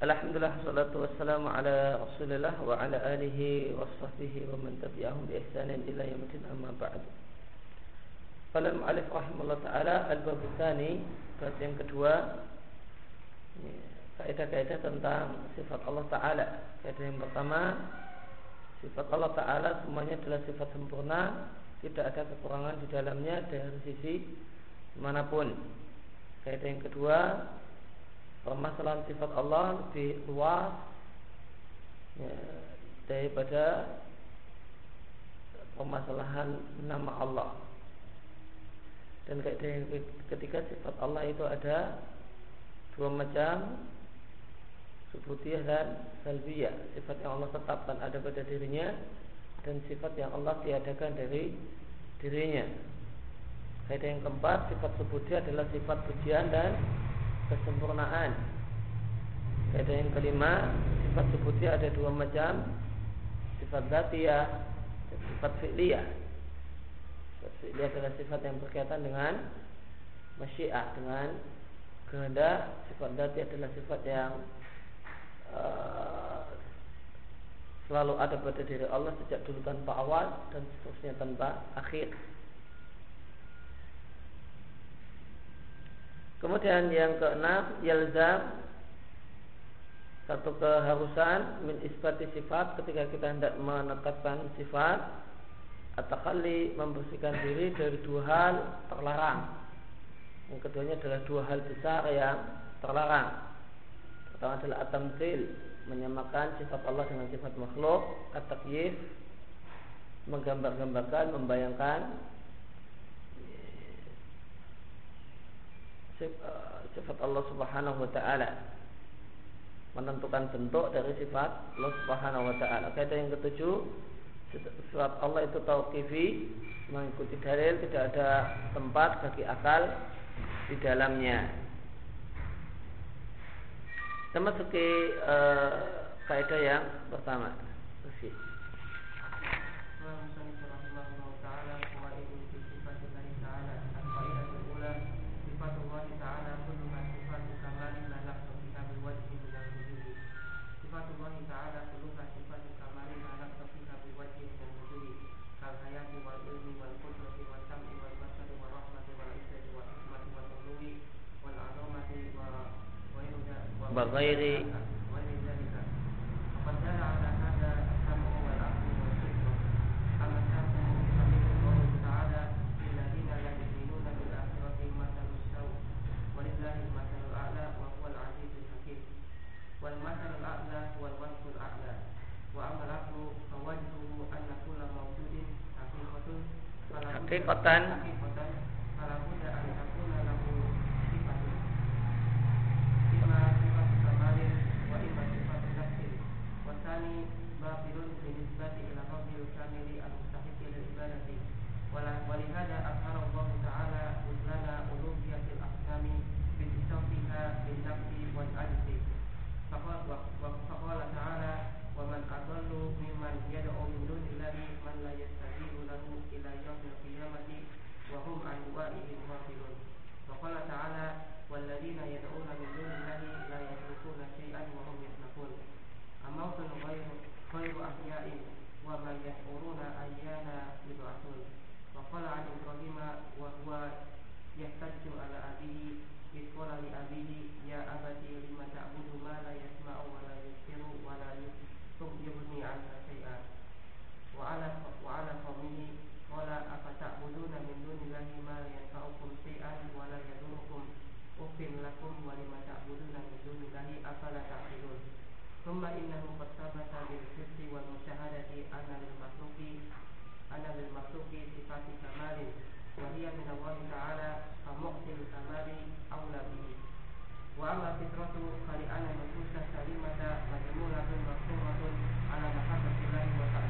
Alhamdulillah salatu wassalamu ala Rasulillah wa ala alihi wa sahbihi wa man tabi'ahum bi ihsanin ila yaumil amma ba'd. Qala al-mu'allif rahimahullah taala al-bab tsani, bab yang kedua kaidah-kaidah tentang sifat Allah taala. Kaidah yang pertama sifat Allah taala semuanya adalah sifat sempurna, tidak ada kekurangan di dalamnya dari sisi mana pun. Kaidah yang kedua permasalahan sifat Allah lebih luas ya, daripada permasalahan nama Allah. Dan ketika sifat Allah itu ada dua macam subutiyah dan salbiyah. Sifat yang Allah tetapkan ada pada dirinya dan sifat yang Allah tiadakan dari dirinya. Kaidah yang keempat, sifat subutiyah adalah sifat pujian dan kesempurnaan. Kaidah yang kelima, sifat subutiyah ada dua macam, sifat zatiyah dan sifat fi'liyah. Sifat fi'liyah adalah sifat yang berkaitan dengan masyiah, dengan kehendak. Sifat zatiyah adalah sifat yang uh, selalu ada pada diri Allah sejak dulu tanpa awal dan seterusnya tanpa akhir. Kemudian yang keenam yalzam satu keharusan min isbati sifat ketika kita hendak menetapkan sifat atau kali membersihkan diri dari dua hal terlarang. Yang keduanya adalah dua hal besar yang terlarang. Pertama adalah atamsil menyamakan sifat Allah dengan sifat makhluk, at-takyif menggambar-gambarkan, membayangkan Uh, sifat Allah Subhanahu wa taala menentukan bentuk dari sifat Allah Subhanahu wa taala. Kaidah yang ketujuh sifat Allah itu tauqifi mengikuti dalil tidak ada tempat bagi akal di dalamnya. Kita masuki uh, kaidah yang pertama. وغير أحياء وما يشعرون أيانا يبعثون وقال عن إبراهيم وهو يحتج على أبيه إذ قال لأبيه يا أبت لم تعبد ما لا يسمع ولا يبصر ولا يغني عنك شيئا وعلى وعلى قومه قال أفتعبدون من دون الله ما لا ينفعكم شيئا ولا يضركم أف لكم ولم تعبدون من دون الله أفلا تعقلون ثم إنه قد ثبت بالحس والمشاهدة أن للمخلوق أن للمخلوق صفات كمال وهي من الله تعالى فمؤتي الكمال أولى به. وأما فطرته فلأن النفوس السليمة مجمولة مقصورة على محبة الله وتعالى.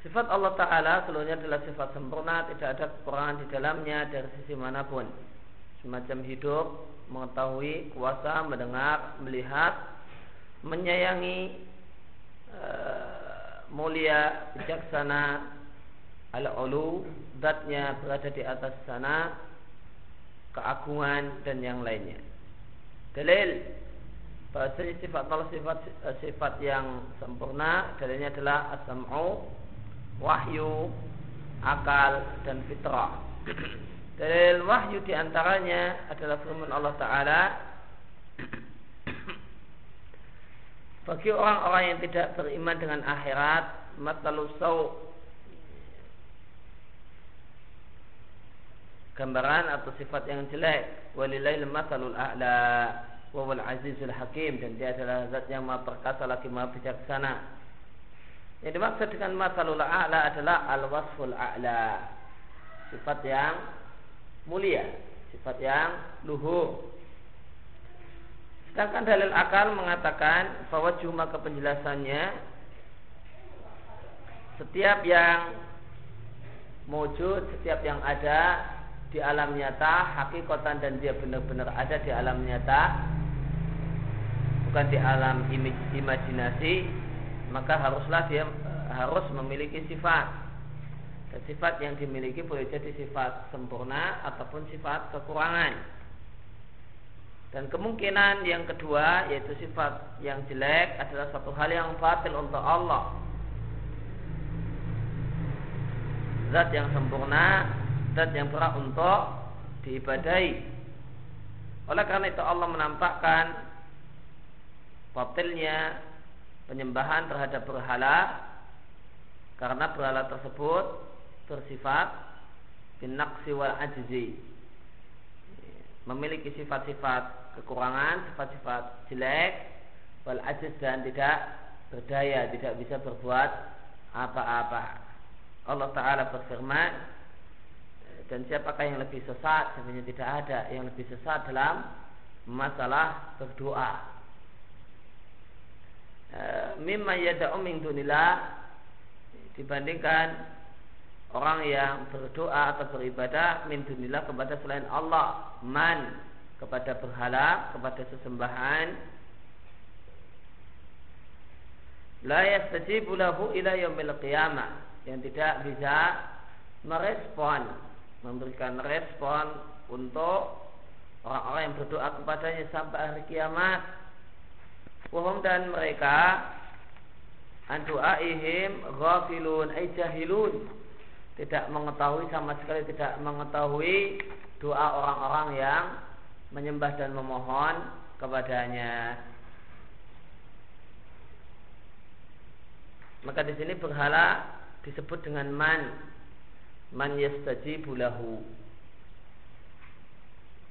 Sifat Allah Ta'ala seluruhnya adalah sifat sempurna, tidak ada kekurangan di dalamnya dari sisi mana pun. Semacam hidup, mengetahui, kuasa, mendengar, melihat, menyayangi, uh, mulia, bijaksana, al-ulu, zatnya berada di atas sana, keagungan dan yang lainnya. Dalil bahasanya sifat Allah sifat eh, sifat yang sempurna dalilnya adalah as-sam'u wahyu akal dan fitrah. Dalil wahyu di antaranya adalah firman Allah Ta'ala. Bagi orang-orang yang tidak beriman dengan akhirat matlalu sau gambaran atau sifat yang jelek. Walillahil matalul a'la wawal azizul hakim dan dia adalah zat yang maha perkasa lagi maha bijaksana yang dimaksud dengan masalul a'la adalah al-wasful a'la. Sifat yang mulia sifat yang luhur. Sedangkan dalil akal mengatakan bahwa cuma ke penjelasannya setiap yang wujud, setiap yang ada di alam nyata, hakikatan dan dia benar-benar ada di alam nyata, bukan di alam imajinasi maka haruslah dia eh, harus memiliki sifat. Dan sifat yang dimiliki boleh jadi sifat sempurna ataupun sifat kekurangan. Dan kemungkinan yang kedua yaitu sifat yang jelek adalah satu hal yang batil untuk Allah. Zat yang sempurna zat yang berat untuk diibadai. Oleh karena itu Allah menampakkan batilnya penyembahan terhadap berhala karena berhala tersebut bersifat binaqsi wal ajzi. Memiliki sifat-sifat kekurangan, sifat-sifat jelek wal ajiz dan tidak berdaya, tidak bisa berbuat apa-apa. Allah Ta'ala berfirman dan siapakah yang lebih sesat? Sebenarnya tidak ada. Yang lebih sesat dalam masalah berdoa mimma yada'u min dunillah dibandingkan orang yang berdoa atau beribadah min dunillah kepada selain Allah. Man kepada berhala kepada sesembahan. La yastajibu lahu ila yaumil qiyamah. Yang tidak bisa merespon memberikan respon untuk orang-orang yang berdoa kepadanya sampai hari kiamat Wahum dan mereka Andu'aihim ghafilun ay Tidak mengetahui sama sekali tidak mengetahui Doa orang-orang yang Menyembah dan memohon kepadanya. Maka di sini berhala disebut dengan man. Man yastajibu lahu.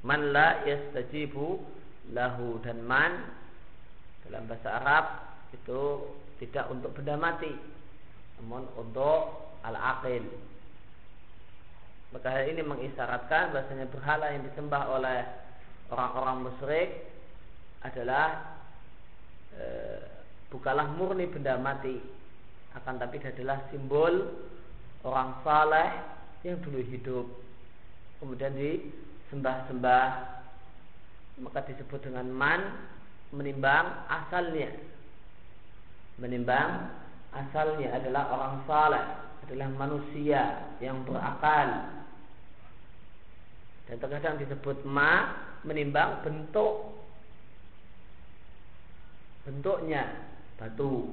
Man la yastajibu lahu. Dan man dalam bahasa Arab itu tidak untuk benda mati namun untuk al-aqil. Maka ini mengisyaratkan bahasanya berhala yang disembah oleh orang-orang musyrik adalah e, bukanlah murni benda mati akan tapi adalah simbol orang saleh yang dulu hidup kemudian disembah-sembah maka disebut dengan man menimbang asalnya. Menimbang asalnya adalah orang saleh adalah manusia yang berakal. Dan terkadang disebut ma menimbang bentuk. Bentuknya batu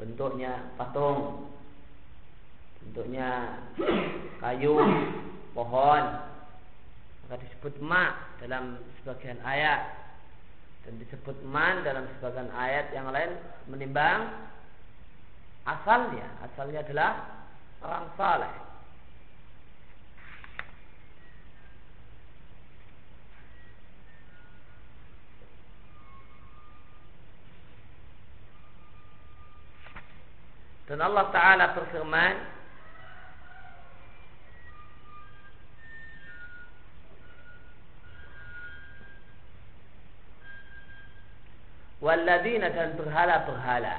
bentuknya patung bentuknya kayu pohon. Maka disebut ma dalam sebagian ayat dan disebut man dalam sebagian ayat yang lain menimbang asalnya. Asalnya adalah orang saleh. Dan Allah Ta'ala berfirman Walladina dan berhala-berhala.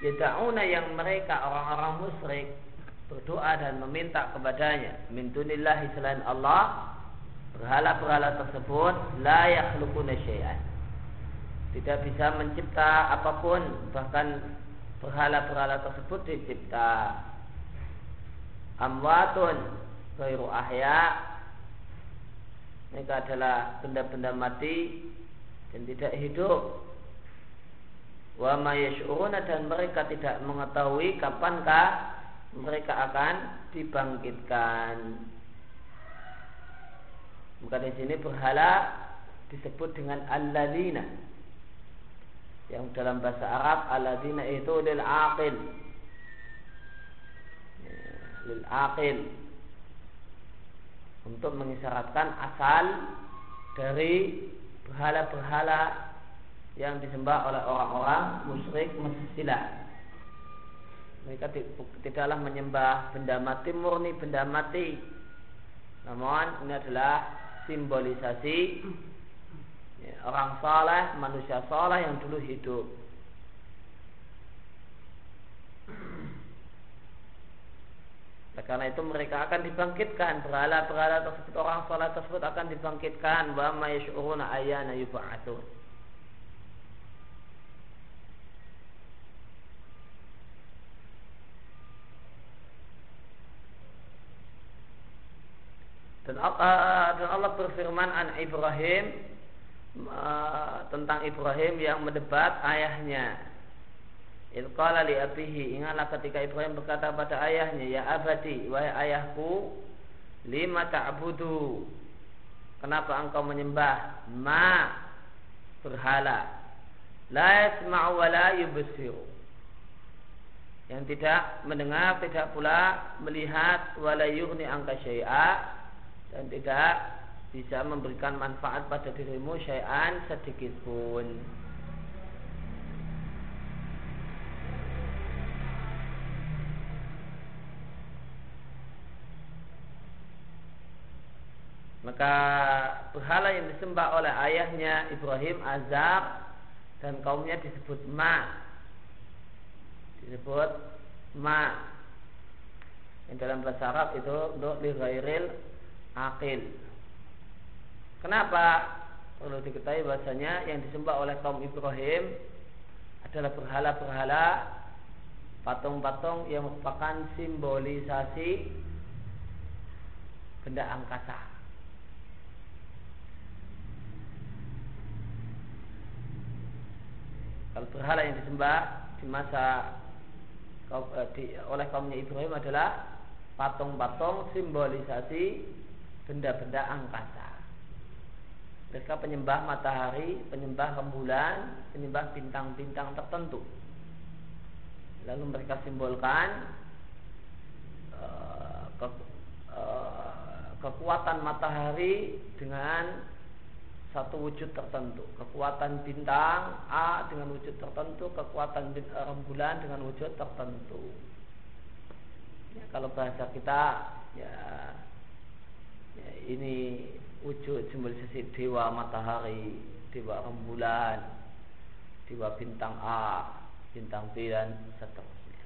Yada'una yang mereka orang-orang musyrik berdoa dan meminta kepadanya. Min dunillahi selain Allah berhala-berhala tersebut la yakhluquna syai'an. Tidak bisa mencipta apa pun bahkan berhala-berhala tersebut dicipta. Amwatun ghairu ahya. Mereka adalah benda-benda mati dan tidak hidup wa ma dan mereka tidak mengetahui kapankah mereka akan dibangkitkan. Maka di sini berhala disebut dengan alladzina. Yang dalam bahasa Arab alladzina itu lil aqil. Ya, lil aqil. Untuk mengisyaratkan asal dari berhala-berhala yang disembah oleh orang-orang musyrik Mesir mereka tidaklah menyembah benda mati murni benda mati. Namun ini adalah simbolisasi ya, orang saleh, manusia saleh yang dulu hidup. Karena itu mereka akan dibangkitkan berhala-berhala tersebut orang saleh tersebut akan dibangkitkan wa ma ayyana yub'atsun. Dan Allah, dan Allah berfirman an Ibrahim tentang Ibrahim yang mendebat ayahnya. Ilqala li abihi ingatlah ketika Ibrahim berkata pada ayahnya ya abadi wahai ayahku lima ta'budu? Kenapa engkau menyembah ma berhala? La yasma'u wa la yubsiru. Yang tidak mendengar tidak pula melihat wala angka syai'a. Dan tidak bisa memberikan manfaat pada dirimu syai'an sedikit pun. Maka berhala yang disembah oleh ayahnya Ibrahim Azab dan kaumnya disebut Ma. Disebut Ma. Yang dalam bahasa Arab itu untuk li akil. Kenapa? Perlu diketahui bahasanya yang disembah oleh kaum Ibrahim adalah berhala-berhala patung-patung yang merupakan simbolisasi benda angkasa. Kalau berhala yang disembah di masa eh, oleh kaumnya Ibrahim adalah patung-patung simbolisasi benda-benda angkasa. Mereka penyembah matahari, penyembah rembulan, penyembah bintang-bintang tertentu. Lalu mereka simbolkan uh, ke, uh, kekuatan matahari dengan satu wujud tertentu. Kekuatan bintang A dengan wujud tertentu, kekuatan rembulan dengan wujud tertentu. Ya, kalau bahasa kita ya ya, ini wujud simbolisasi dewa matahari, dewa rembulan, dewa bintang A, bintang B dan seterusnya.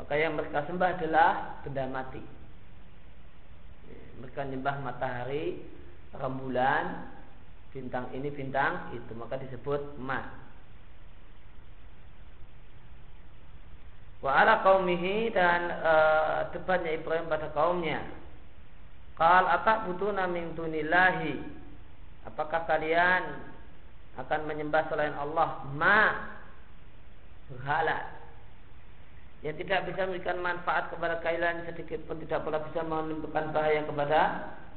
Maka yang mereka sembah adalah benda mati. Mereka menyembah matahari, rembulan, bintang ini, bintang itu, maka disebut ma. Wa ala kaumihi dan e, depannya Ibrahim pada kaumnya. Qal atakbuduna min dunillahi. Apakah kalian akan menyembah selain Allah ma berhala yang tidak bisa memberikan manfaat kepada kalian sedikit pun tidak pula bisa menimbulkan bahaya kepada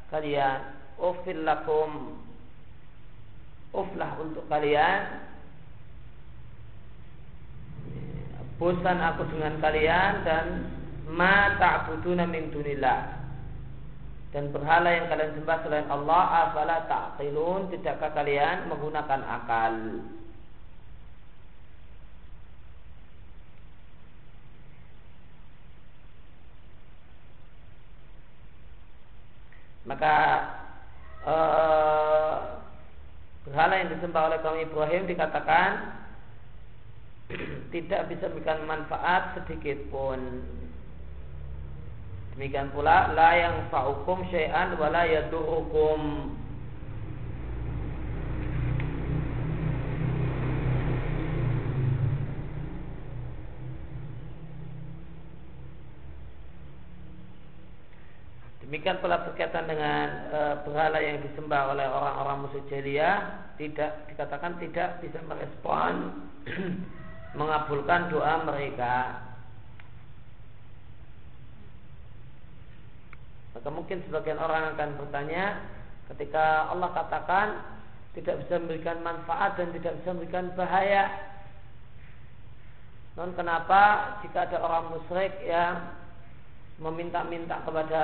kalian. Ufil lakum. Uflah untuk kalian. Bosan aku dengan kalian dan ma ta'buduna min dunillah. Dan berhala yang kalian sembah selain Allah afala ta'qilun? Tidakkah kalian menggunakan akal maka uh, berhala yang disembah oleh kaum Ibrahim dikatakan tidak bisa memberikan manfaat sedikit pun. Demikian pula la yang fa'ukum syai'an wa la yadurukum. Demikian pula berkaitan dengan e, berhala yang disembah oleh orang-orang musuh jahiliyah tidak dikatakan tidak bisa merespon mengabulkan doa mereka. Maka mungkin sebagian orang akan bertanya ketika Allah katakan tidak bisa memberikan manfaat dan tidak bisa memberikan bahaya. Non kenapa jika ada orang musyrik yang meminta-minta kepada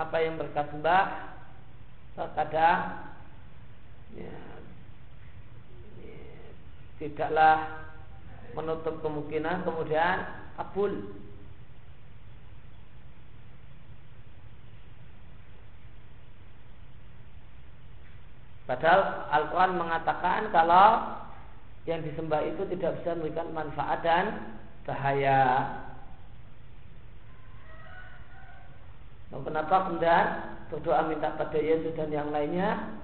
apa yang mereka sembah terkadang ya, ya, tidaklah menutup kemungkinan kemudian kabul Padahal Al-Quran mengatakan kalau yang disembah itu tidak bisa memberikan manfaat dan bahaya. Dan kenapa kemudian berdoa minta pada Yesus dan yang lainnya?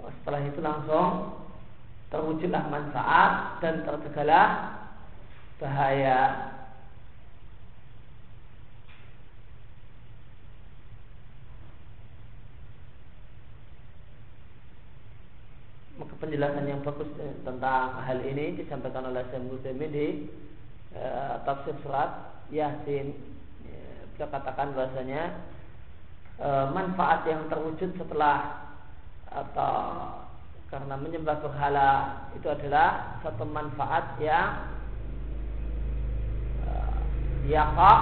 Setelah itu langsung terwujudlah manfaat dan tercegahlah bahaya. maka penjelasan yang bagus tentang hal ini disampaikan oleh Syekh di uh, tafsir surat Yasin. Dia katakan bahasanya uh, manfaat yang terwujud setelah atau karena menyembah berhala itu adalah satu manfaat yang uh, yaqa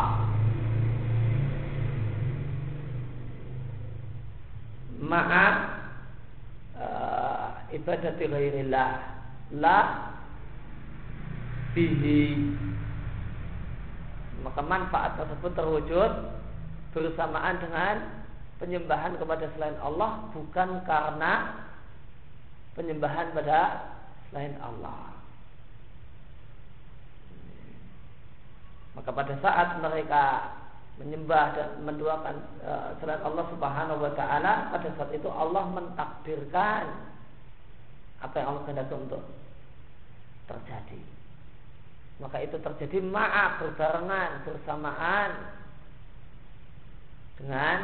ma'a ibadati ghairillah la bihi maka manfaat tersebut terwujud bersamaan dengan penyembahan kepada selain Allah bukan karena penyembahan pada selain Allah. Maka pada saat mereka menyembah dan menduakan uh, selain Allah Subhanahu wa taala, pada saat itu Allah mentakdirkan apa yang Allah kehendaki untuk terjadi. Maka itu terjadi maaf berbarengan bersamaan dengan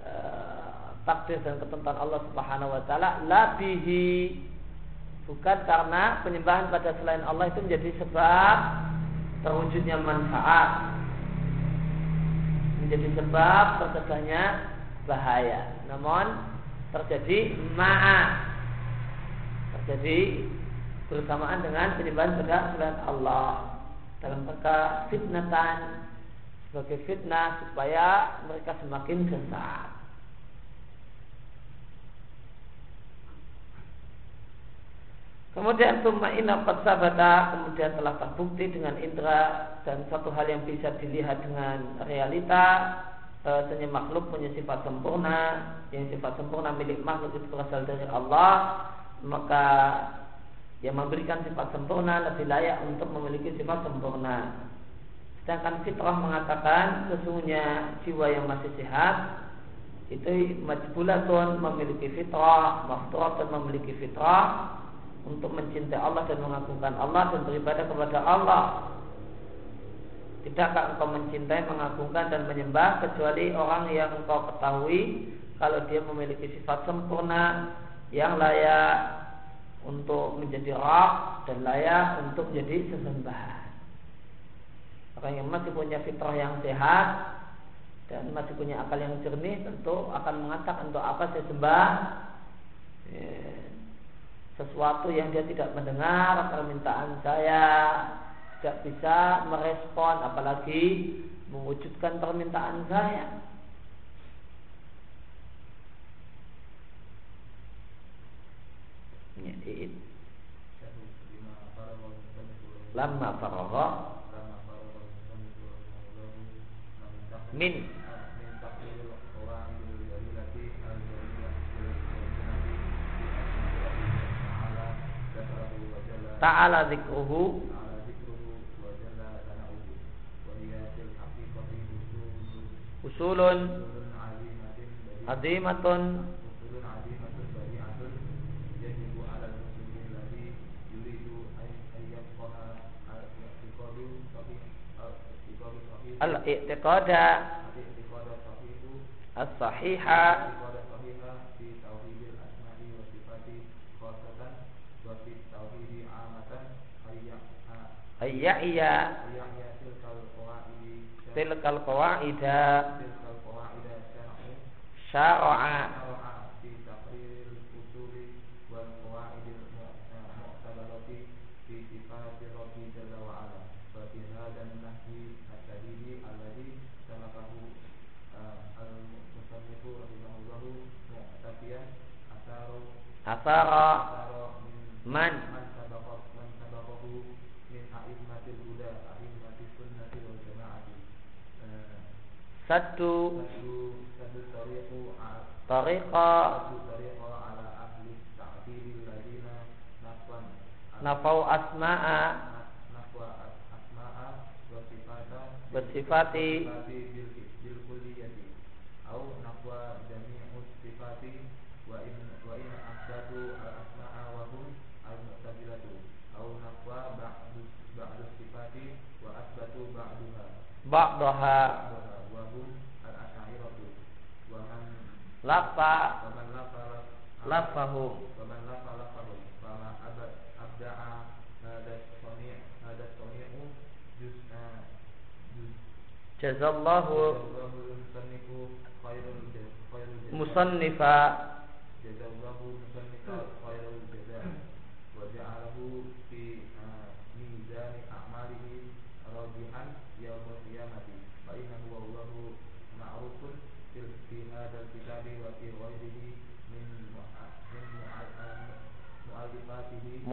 uh, takdir dan ketentuan Allah Subhanahu wa taala. Labihi bukan karena penyembahan pada selain Allah itu menjadi sebab terwujudnya manfaat. Menjadi sebab tercegahnya bahaya. Namun terjadi maaf jadi bersamaan dengan penyembahan pada selain Allah dalam rangka fitnatan sebagai fitnah supaya mereka semakin sesat. Kemudian summa inna sabata kemudian telah terbukti dengan indera dan satu hal yang bisa dilihat dengan realita bahwasanya makhluk punya sifat sempurna yang sifat sempurna milik makhluk itu berasal dari Allah maka yang memberikan sifat sempurna lebih layak untuk memiliki sifat sempurna. Sedangkan fitrah mengatakan sesungguhnya jiwa yang masih sehat itu majbulatun memiliki fitrah, mafturatun memiliki fitrah untuk mencintai Allah dan mengagungkan Allah dan beribadah kepada Allah. Tidakkah engkau mencintai, mengagungkan dan menyembah kecuali orang yang engkau ketahui kalau dia memiliki sifat sempurna yang layak untuk menjadi rak dan layak untuk menjadi sesembahan. Orang yang masih punya fitrah yang sehat dan masih punya akal yang jernih tentu akan mengatakan untuk apa saya sembah ya, sesuatu yang dia tidak mendengar permintaan saya tidak bisa merespon apalagi mewujudkan permintaan saya Ya, iit. Lama faroho min. Ta'ala zikruhu. Usulun. Azimatun. al-i'tiqada. As-sahiha. Ayyahya tilkal qawaida syara'a. Asara man. Satu tariqa. Nafau asma'a. Nafau asma'a ba'daha. Lafa. Lafahum jazallahu musannifa.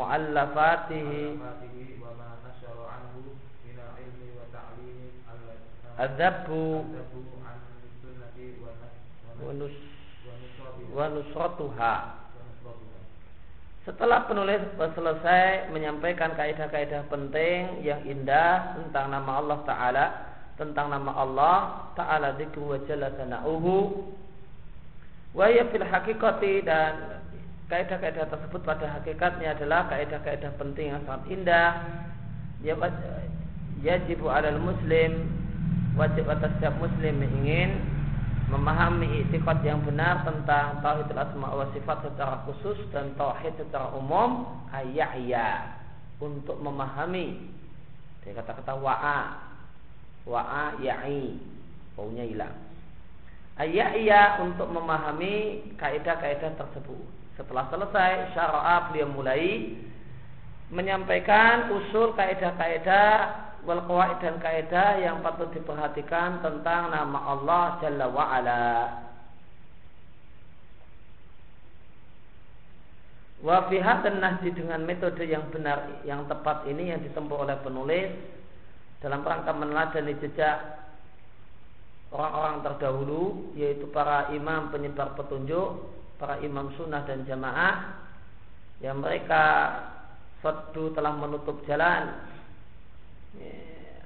muallafatihi. Adzabu wa setelah penulis selesai menyampaikan kaidah-kaidah penting yang indah tentang nama Allah Ta'ala Tentang nama Allah Ta'ala dikru wa jalla sana'uhu Wa fil hakikati dan kaidah-kaidah tersebut pada hakikatnya adalah kaidah-kaidah penting yang sangat indah. Ya yajibu alal muslim wajib atas setiap muslim yang ingin memahami itikad yang benar tentang tauhid asma wa sifat secara khusus dan tauhid secara umum ayahya untuk memahami. Dari kata-kata wa'a wa'a ya'i baunya hilang. Ayahya untuk memahami kaidah-kaidah tersebut setelah selesai syara'a beliau mulai menyampaikan usul kaidah-kaidah wal qawaid dan kaidah yang patut diperhatikan tentang nama Allah Jalla wa ala. Wa fi nahji dengan metode yang benar yang tepat ini yang ditempuh oleh penulis dalam rangka meneladani jejak orang-orang terdahulu yaitu para imam penyebar petunjuk, para imam sunnah dan jamaah yang mereka suatu telah menutup jalan ya,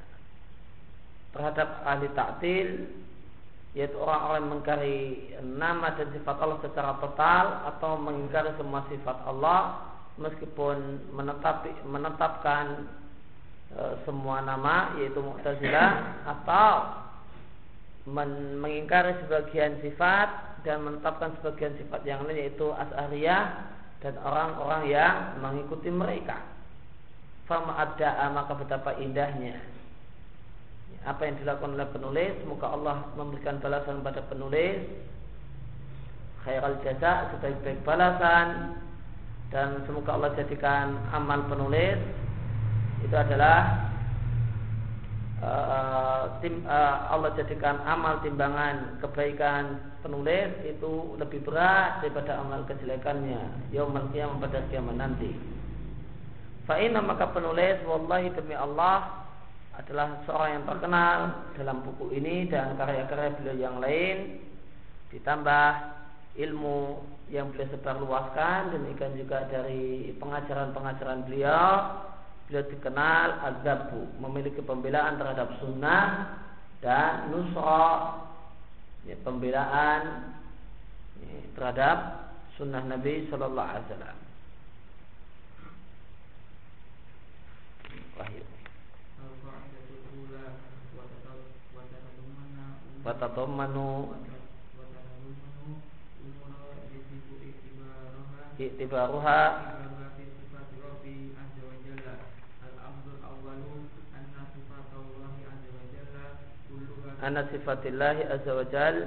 terhadap ahli taktil yaitu orang-orang yang mengingkari nama dan sifat Allah secara total atau mengingkari semua sifat Allah meskipun menetapi, menetapkan e, semua nama yaitu Mu'tazilah atau men, mengingkari sebagian sifat dan menetapkan sebagian sifat yang lain yaitu As'ariyah dan orang-orang yang mengikuti mereka. Fama ada maka betapa indahnya. Apa yang dilakukan oleh penulis semoga Allah memberikan balasan pada penulis. Khairal jaza sebaik-baik balasan. Dan semoga Allah jadikan amal penulis. Itu adalah uh, tim, uh, Allah jadikan amal timbangan kebaikan penulis itu lebih berat daripada amal kejelekannya yaumul qiyamah pada kiamat nanti. Fa'inna maka penulis wallahi demi Allah adalah seorang yang terkenal dalam buku ini dan karya-karya beliau yang lain. Ditambah ilmu yang beliau sebarluaskan demikian juga dari pengajaran-pengajaran beliau. Beliau dikenal azabu memiliki pembelaan terhadap sunnah dan nusra ya, pembelaan ya, terhadap sunnah Nabi Shallallahu Alaihi Wasallam. Wahyu. Watatammanu Iktibaruha anna sifatillahi azza wa jal.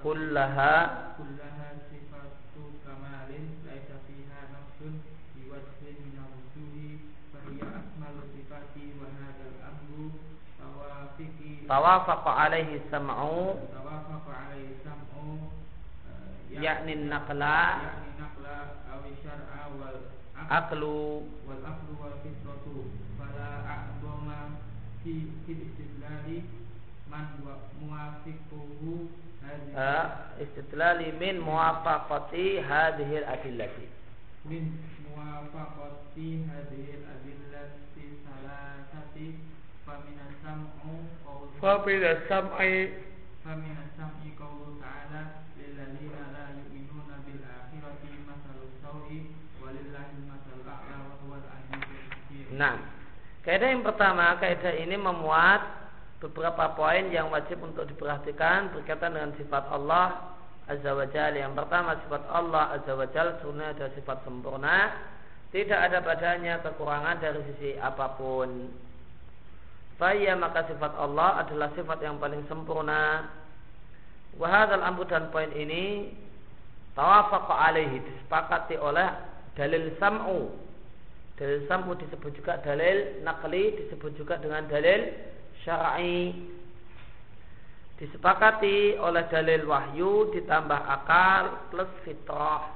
Kullaha. Kullaha sifatu kamalin laisa fiha nafsun bi wajhin min al-wujuhi fa hiya akmalu sifati wa hadzal amru tawafiqi tawafaqa alaihi sam'u. Tawafaqa alaihi sam'u yakni naqla. yakni naqla aw syar'a wal aqlu wal aqlu fi istidlali man wa muwafiquhu hadhihi uh, istidlali min muwafaqati hadhihi al-adillati. Min muwafaqati hadhihi al-adillati salasati fa min as-sam'u fa min as-sam'i fa min as-sam'i qawlu ta'ala lil ladzina la yu'minuna bil akhirati masalus sawi walillahi masalul a'la wa huwal aliyyul hakim. Nah, kaidah yang pertama, kaidah ini memuat beberapa poin yang wajib untuk diperhatikan berkaitan dengan sifat Allah Azza wa Jalla. Yang pertama, sifat Allah Azza wa Jalla sebenarnya adalah sifat sempurna. Tidak ada padanya kekurangan dari sisi apa pun. Faya maka sifat Allah adalah sifat yang paling sempurna. Wahadal amru dan poin ini tawafaqa alaihi disepakati oleh dalil sam'u Dalil sam'u disebut juga dalil nakli, disebut juga dengan dalil syar'i. Disepakati oleh dalil wahyu ditambah akal plus fitrah.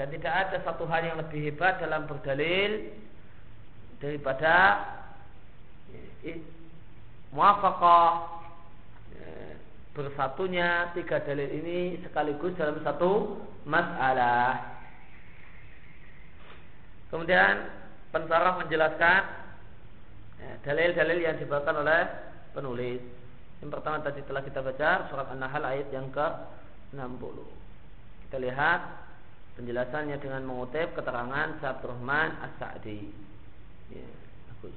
Dan tidak ada satu hal yang lebih hebat dalam berdalil daripada muafaqah bersatunya tiga dalil ini sekaligus dalam satu masalah. Kemudian pensarah menjelaskan ya, dalil-dalil yang dibawakan oleh penulis. Yang pertama tadi telah kita baca surat An-Nahl ayat yang ke-60. Kita lihat penjelasannya dengan mengutip keterangan Syabd Rahman As-Sa'di. Ya, bagus.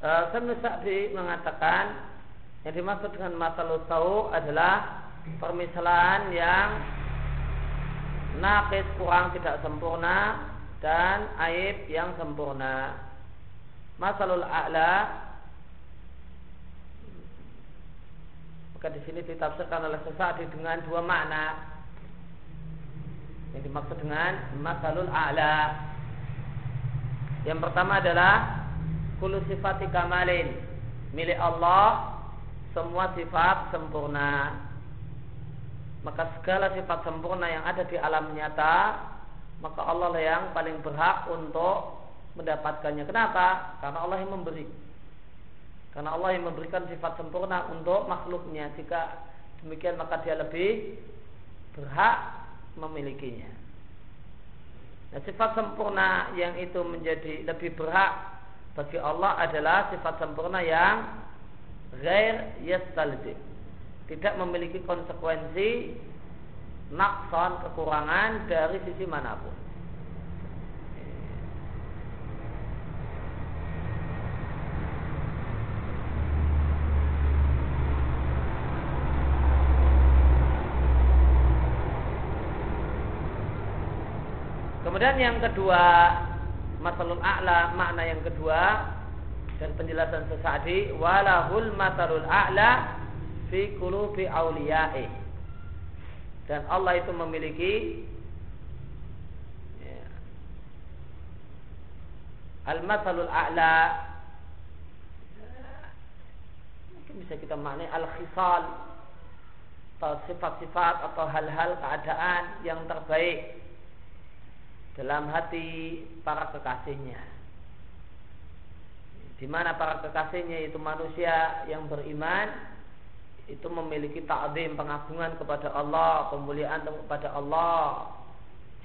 uh, Sa'di mengatakan yang dimaksud dengan masalah tau adalah permisalan yang nakis kurang tidak sempurna dan aib yang sempurna. Masalul a'la maka di sini ditafsirkan oleh Sa'di dengan dua makna. Yang dimaksud dengan masalul a'la yang pertama adalah kulu sifati kamalin milik Allah semua sifat sempurna. maka segala sifat sempurna yang ada di alam nyata maka Allah lah yang paling berhak untuk mendapatkannya. Kenapa? Karena Allah yang memberi. Karena Allah yang memberikan sifat sempurna untuk makhluknya. Jika demikian maka dia lebih berhak memilikinya. Nah, sifat sempurna yang itu menjadi lebih berhak bagi Allah adalah sifat sempurna yang ghair yastalzim. Tidak memiliki konsekuensi nakson kekurangan dari sisi mana pun. Kemudian yang kedua, masalul a'la, makna yang kedua dan penjelasan sesadi walahul masalul a'la fi qulubi auliya'ih dan Allah itu memiliki ya, al-masalul a'la mungkin bisa kita maknai al-khisal atau sifat-sifat atau hal-hal keadaan yang terbaik dalam hati para kekasihnya di mana para kekasihnya itu manusia yang beriman itu memiliki ta'zim pengagungan kepada Allah, pemuliaan kepada Allah,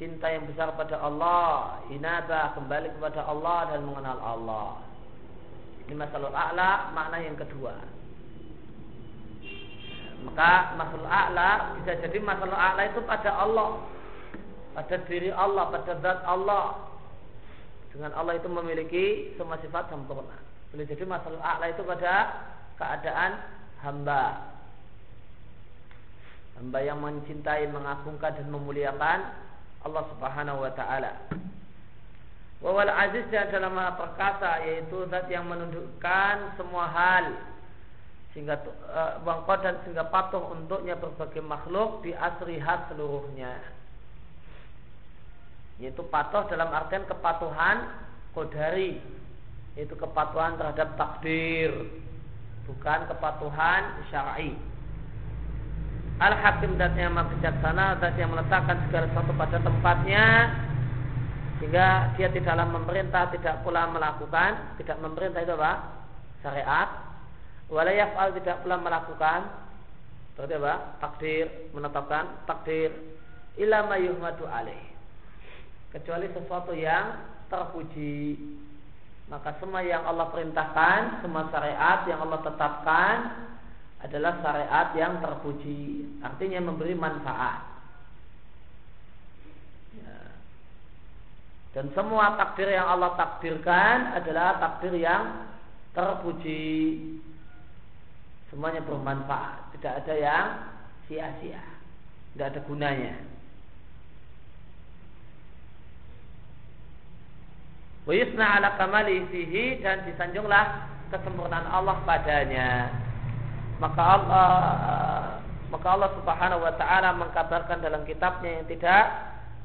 cinta yang besar kepada Allah, inabah kembali kepada Allah dan mengenal Allah. Ini masalah a'la makna yang kedua. Maka masalah a'la bisa jadi masalah a'la itu pada Allah, pada diri Allah, pada zat Allah. Dengan Allah itu memiliki semua sifat sempurna. Boleh jadi masalah a'la itu pada keadaan hamba hamba yang mencintai, mengagungkan dan memuliakan Allah Subhanahu wa taala. Wawal aziz adalah maha perkasa yaitu zat yang menundukkan semua hal sehingga uh, bangkot dan sehingga patuh untuknya berbagai makhluk di asrihat seluruhnya. Yaitu patuh dalam artian kepatuhan kodari. Yaitu kepatuhan terhadap takdir. Bukan kepatuhan syar'i. Al-Hakim dan yang maha bijaksana dan yang meletakkan segala sesuatu pada tempatnya sehingga dia tidaklah memerintah tidak pula melakukan tidak memerintah itu apa? Syariat. Walayafal tidak pula melakukan. Berarti apa? Takdir menetapkan takdir. Ilama yuhmadu alaih kecuali sesuatu yang terpuji maka semua yang Allah perintahkan semua syariat yang Allah tetapkan adalah syariat yang terpuji, artinya memberi manfaat. Ya. Dan semua takdir yang Allah takdirkan adalah takdir yang terpuji. Semuanya bermanfaat, tidak ada yang sia-sia, tidak ada gunanya. Wayusna ala kamali fihi dan disanjunglah kesempurnaan Allah padanya. Maka Allah maka Allah Subhanahu wa taala mengkabarkan dalam kitabnya yang tidak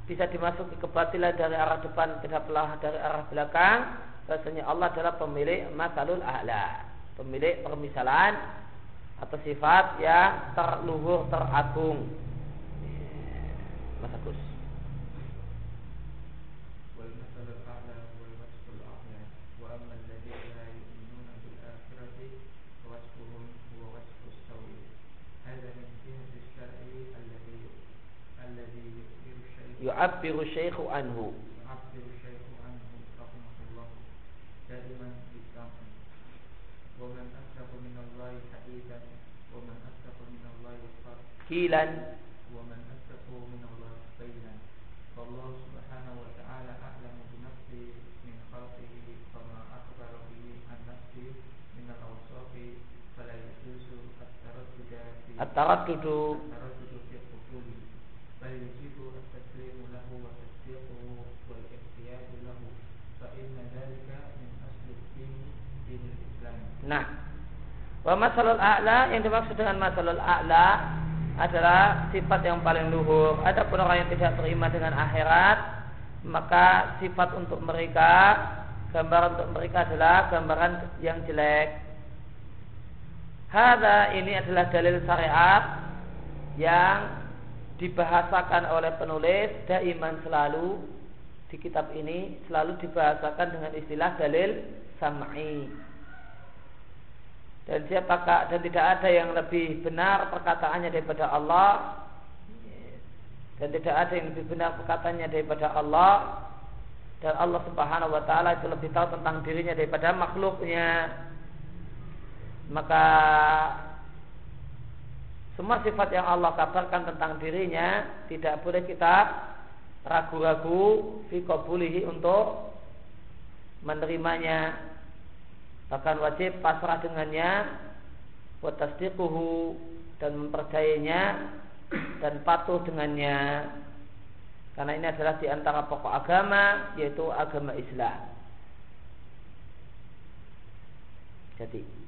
bisa dimasuki kebatilan dari arah depan tidaklah dari arah belakang bahasanya Allah adalah pemilik masalul a'la pemilik permisalan atau sifat yang terluhur teragung. Mas Agus yu'abbiru syaikhu anhu kilan ومن أصدق من الله قيلا فالله سبحانه وتعالى أعلم بنفسه من خلقه فما أخبر به عن نفسه من الأوصاف فلا يجوز التردد في التردد Nah, wa masalul a'la yang dimaksud dengan masalul a'la adalah sifat yang paling luhur. Adapun orang yang tidak beriman dengan akhirat, maka sifat untuk mereka, gambaran untuk mereka adalah gambaran yang jelek. Hada ini adalah dalil syariat yang dibahasakan oleh penulis daiman selalu di kitab ini selalu dibahasakan dengan istilah dalil sam'i. Dan siapakah dan tidak ada yang lebih benar perkataannya daripada Allah dan tidak ada yang lebih benar perkataannya daripada Allah dan Allah Subhanahu wa taala itu lebih tahu tentang dirinya daripada makhluknya. Maka semua sifat yang Allah kabarkan tentang dirinya tidak boleh kita ragu-ragu fi untuk menerimanya. Bahkan wajib pasrah dengannya wa tasdiquhu dan mempercayainya dan patuh dengannya. Karena ini adalah di antara pokok agama yaitu agama Islam. Jadi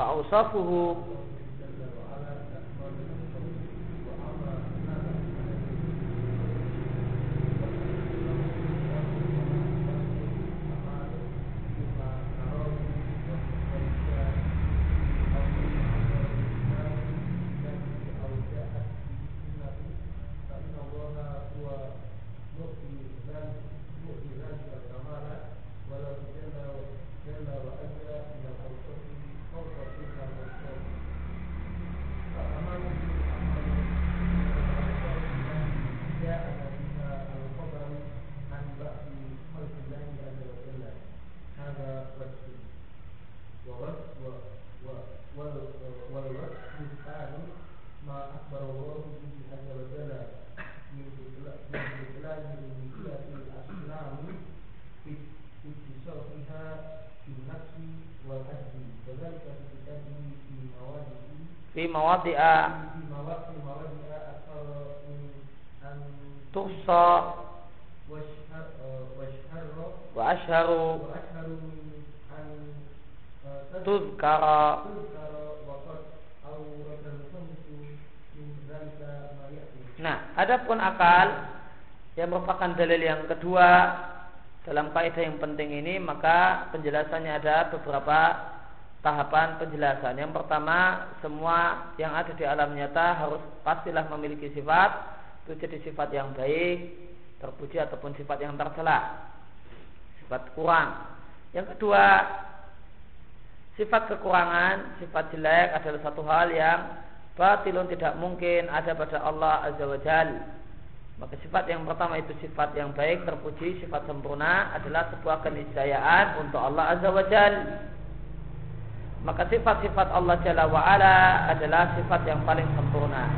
فأوصافه mawadi'a. Tuhsa wa asharu tuzkara Nah, adapun akal yang merupakan dalil yang kedua dalam kaidah yang penting ini maka penjelasannya ada beberapa tahapan penjelasan. Yang pertama, semua yang ada di alam nyata harus pastilah memiliki sifat itu jadi sifat yang baik, terpuji ataupun sifat yang tercela. Sifat kurang. Yang kedua, sifat kekurangan, sifat jelek adalah satu hal yang batilun tidak mungkin ada pada Allah Azza wa Jal. Maka sifat yang pertama itu sifat yang baik, terpuji, sifat sempurna adalah sebuah keniscayaan untuk Allah Azza wa Jal maka sifat-sifat Allah Jalla wa'ala adalah sifat yang paling sempurna.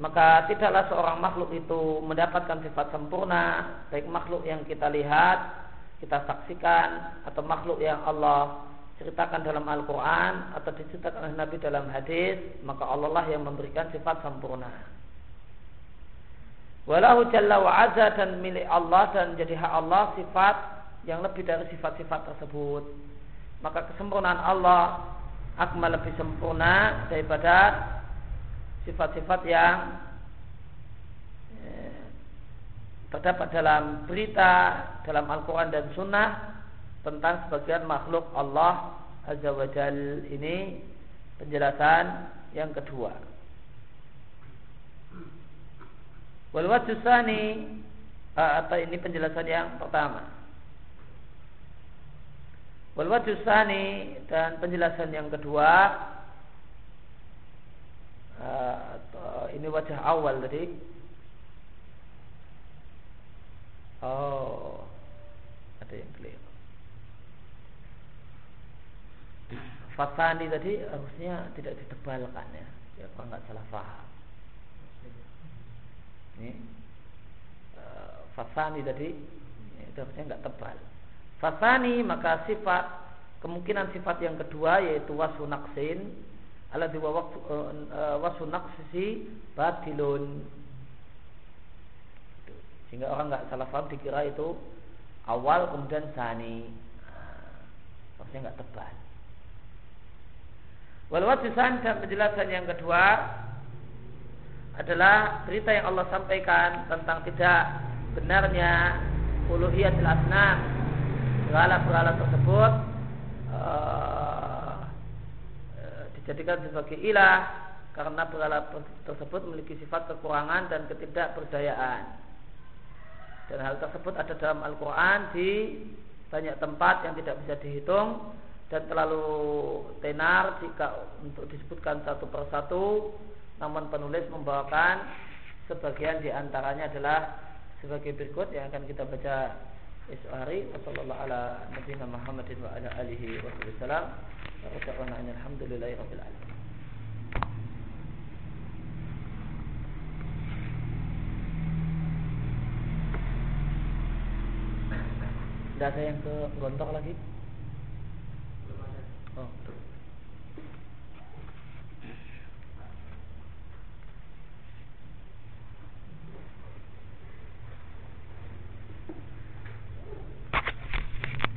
Maka tidaklah seorang makhluk itu mendapatkan sifat sempurna, baik makhluk yang kita lihat, kita saksikan, atau makhluk yang Allah ceritakan dalam Al-Quran atau diceritakan oleh Nabi dalam hadis, maka Allah lah yang memberikan sifat sempurna. Walahu jalla wa'azza dan milik Allah dan jadi hak Allah sifat yang lebih dari sifat-sifat tersebut. Maka kesempurnaan Allah akmal lebih sempurna daripada sifat-sifat yang eh, terdapat dalam berita dalam Al-Quran dan Sunnah tentang sebagian makhluk Allah Azza wa Jal ini penjelasan yang kedua. Wal wajusani eh, atau ini penjelasan yang pertama. Wal wajusani dan penjelasan yang kedua uh, ini wajah awal tadi. Oh, ada yang keliru. Fasani tadi harusnya tidak ditebalkan ya, ya kalau nggak salah paham. Ini uh, fasani tadi itu harusnya nggak tebal. Fasani maka sifat kemungkinan sifat yang kedua yaitu wasu naksin ala dua waktu uh, wasu naksisi batilun. Sehingga orang nggak salah paham dikira itu awal kemudian sani. Nah, harusnya nggak tepat Walwatisan dan penjelasan yang kedua adalah berita yang Allah sampaikan tentang tidak benarnya uluhiyatil asnam berhala-berhala tersebut uh, dijadikan sebagai ilah karena berhala tersebut memiliki sifat kekurangan dan ketidakberdayaan. Dan hal tersebut ada dalam Al-Quran di banyak tempat yang tidak bisa dihitung dan terlalu tenar jika untuk disebutkan satu persatu namun penulis membawakan sebagian di antaranya adalah sebagai berikut yang akan kita baca esok hari wasallallahu ala nabiyina Muhammadin wa ala alihi wa sallam wa alhamdulillahi rabbil alamin Tidak ada yang ke gontok lagi?